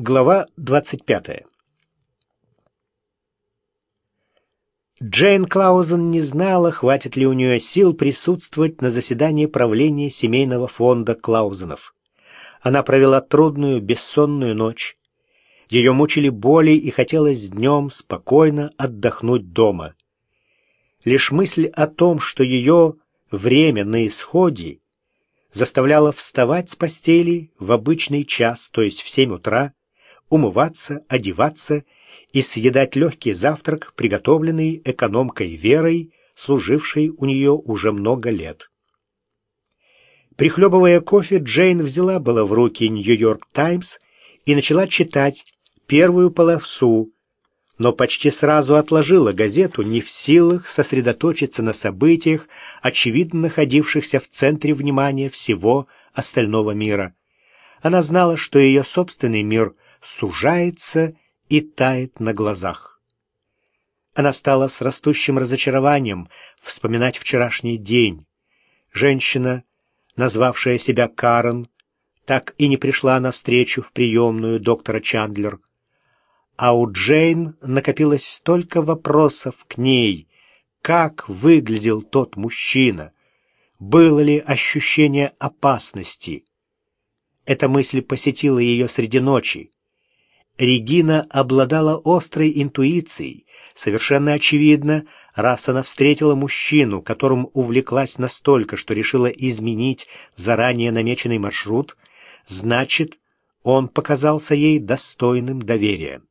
Глава 25. Джейн Клаузен не знала, хватит ли у нее сил присутствовать на заседании правления семейного фонда Клаузенов. Она провела трудную, бессонную ночь. Ее мучили боли и хотелось днем спокойно отдохнуть дома. Лишь мысль о том, что ее время на исходе, заставляла вставать с постели в обычный час, то есть в семь утра, умываться, одеваться и съедать легкий завтрак, приготовленный экономкой Верой, служившей у нее уже много лет. Прихлебывая кофе, Джейн взяла было в руки «Нью-Йорк Таймс» и начала читать первую полосу, но почти сразу отложила газету, не в силах сосредоточиться на событиях, очевидно находившихся в центре внимания всего остального мира. Она знала, что ее собственный мир — сужается и тает на глазах. Она стала с растущим разочарованием вспоминать вчерашний день. Женщина, назвавшая себя Карен, так и не пришла на встречу в приемную доктора Чандлер. А у Джейн накопилось столько вопросов к ней. Как выглядел тот мужчина? Было ли ощущение опасности? Эта мысль посетила ее среди ночи. Регина обладала острой интуицией. Совершенно очевидно, раз она встретила мужчину, которым увлеклась настолько, что решила изменить заранее намеченный маршрут, значит, он показался ей достойным доверия.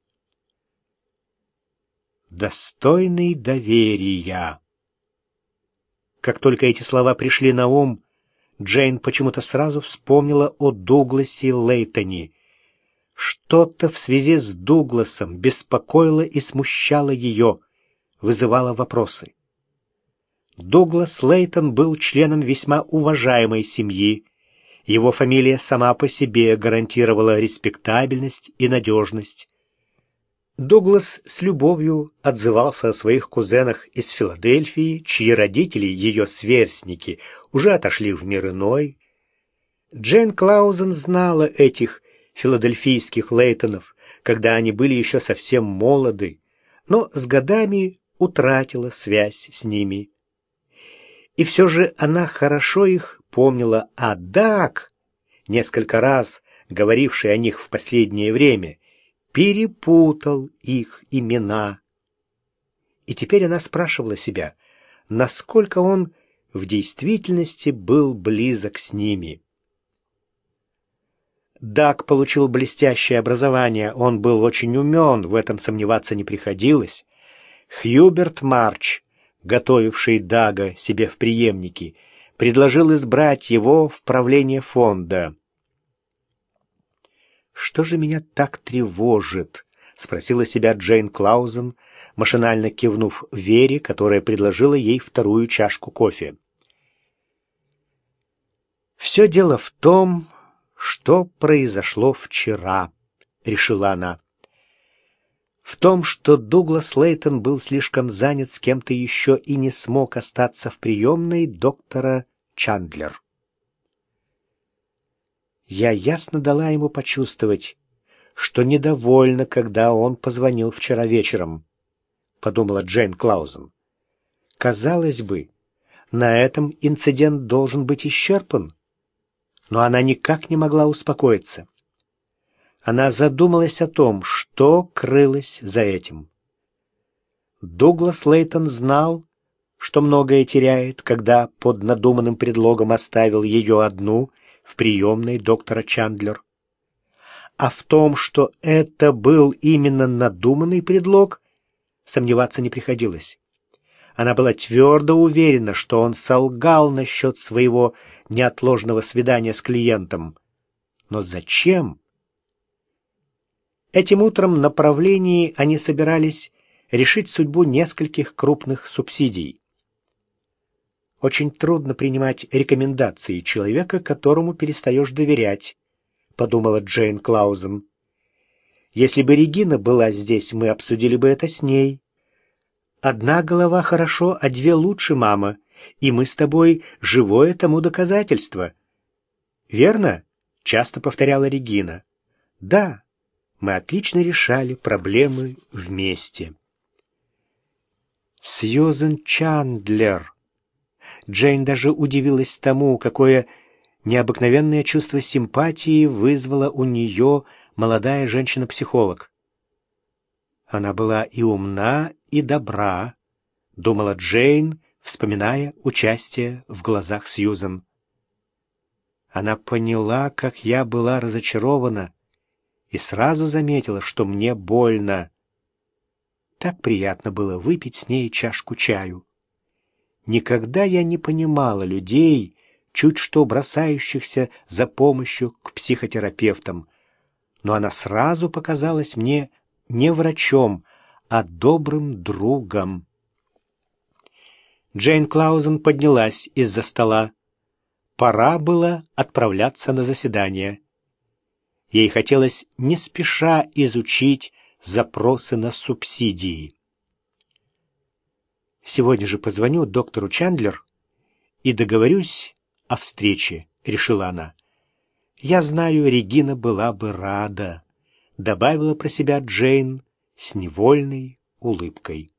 «Достойный доверия». Как только эти слова пришли на ум, Джейн почему-то сразу вспомнила о Дугласе Лейтоне — что-то в связи с Дугласом беспокоило и смущало ее, вызывало вопросы. Дуглас Лейтон был членом весьма уважаемой семьи. Его фамилия сама по себе гарантировала респектабельность и надежность. Дуглас с любовью отзывался о своих кузенах из Филадельфии, чьи родители, ее сверстники, уже отошли в мир иной. Джейн Клаузен знала этих филадельфийских Лейтонов, когда они были еще совсем молоды, но с годами утратила связь с ними. И все же она хорошо их помнила, а Дак, несколько раз говоривший о них в последнее время, перепутал их имена. И теперь она спрашивала себя, насколько он в действительности был близок с ними. Дак получил блестящее образование, он был очень умен, в этом сомневаться не приходилось. Хьюберт Марч, готовивший Дага себе в преемники, предложил избрать его в правление фонда. «Что же меня так тревожит?» — спросила себя Джейн Клаузен, машинально кивнув Вере, которая предложила ей вторую чашку кофе. «Все дело в том, что произошло вчера, решила она. В том, что Дуглас Лейтон был слишком занят с кем-то еще и не смог остаться в приемной доктора Чандлер. Я ясно дала ему почувствовать, что недовольна, когда он позвонил вчера вечером, подумала Джейн Клаузен. Казалось бы, на этом инцидент должен быть исчерпан но она никак не могла успокоиться. Она задумалась о том, что крылось за этим. Дуглас Лейтон знал, что многое теряет, когда под надуманным предлогом оставил ее одну в приемной доктора Чандлер. А в том, что это был именно надуманный предлог, сомневаться не приходилось. Она была твердо уверена, что он солгал насчет своего неотложного свидания с клиентом. Но зачем? Этим утром на правлении они собирались решить судьбу нескольких крупных субсидий. Очень трудно принимать рекомендации человека, которому перестаешь доверять, подумала Джейн Клаузен. Если бы Регина была здесь, мы обсудили бы это с ней. Одна голова хорошо, а две лучше, мама, и мы с тобой живое тому доказательство. Верно? Часто повторяла Регина. Да, мы отлично решали проблемы вместе. Сьюзен Чандлер. Джейн даже удивилась тому, какое необыкновенное чувство симпатии вызвала у нее молодая женщина-психолог. Она была и умна, и добра, думала Джейн, вспоминая участие в глазах Сьюзен. Она поняла, как я была разочарована, и сразу заметила, что мне больно. Так приятно было выпить с ней чашку чаю. Никогда я не понимала людей, чуть что бросающихся за помощью к психотерапевтам, но она сразу показалась мне не врачом, а добрым другом. Джейн Клаузен поднялась из-за стола. Пора было отправляться на заседание. Ей хотелось не спеша изучить запросы на субсидии. Сегодня же позвоню доктору Чандлер и договорюсь о встрече, решила она. Я знаю, Регина была бы рада, добавила про себя Джейн с невольной улыбкой.